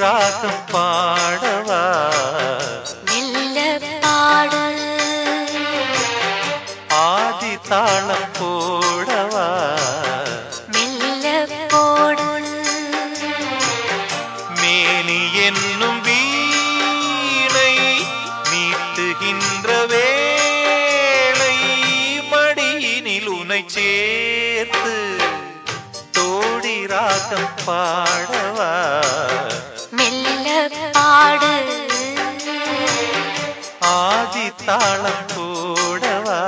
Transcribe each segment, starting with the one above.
ராகம் பாடவா? மெல்ல பாடு ஆதி தாளம் போடவா? மெல்ல போடு மேலி என்னும் வீணை மீட்டுகின்ற வேளை மடியினில் உனை சேர்த்து தோடி ராகம் பாடவா? പാട്. ആദിത്താളം കൂടവാ.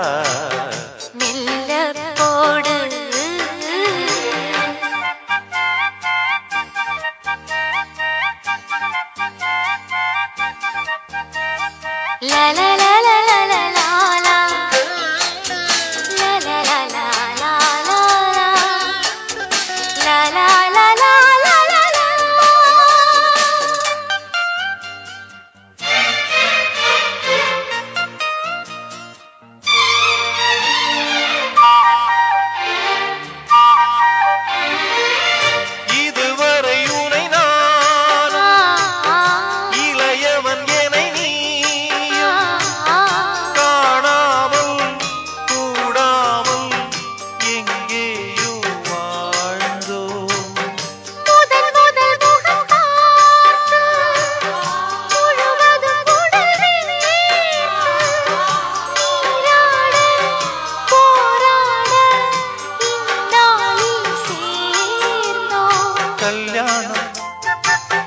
ലല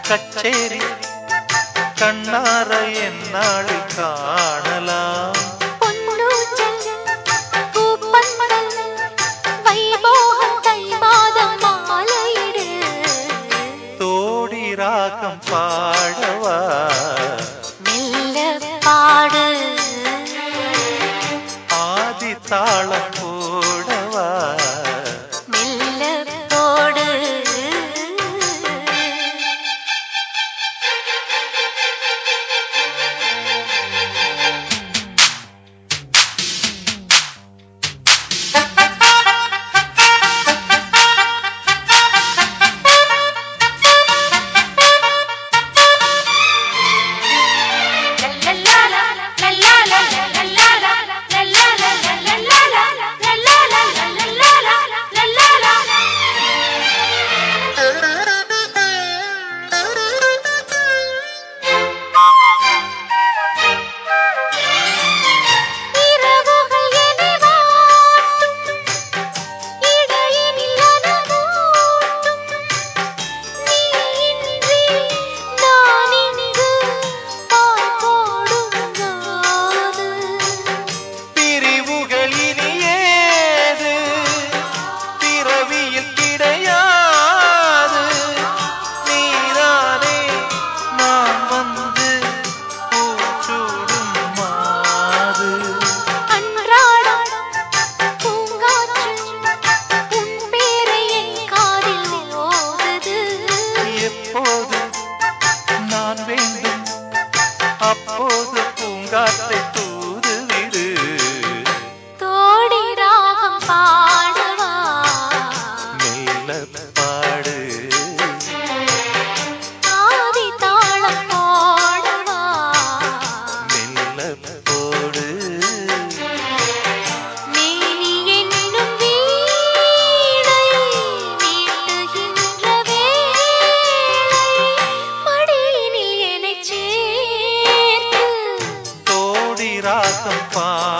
கச்சேரி கண்ணார என்னாளில் காணலாம். ராகம் பாடவா? மெல்ல பாடு. ஆதி தாளம் அப்போது பூங்காத்தை தூதுவிடு. தோடி ராகம் பாடவா. மெல்ல Papa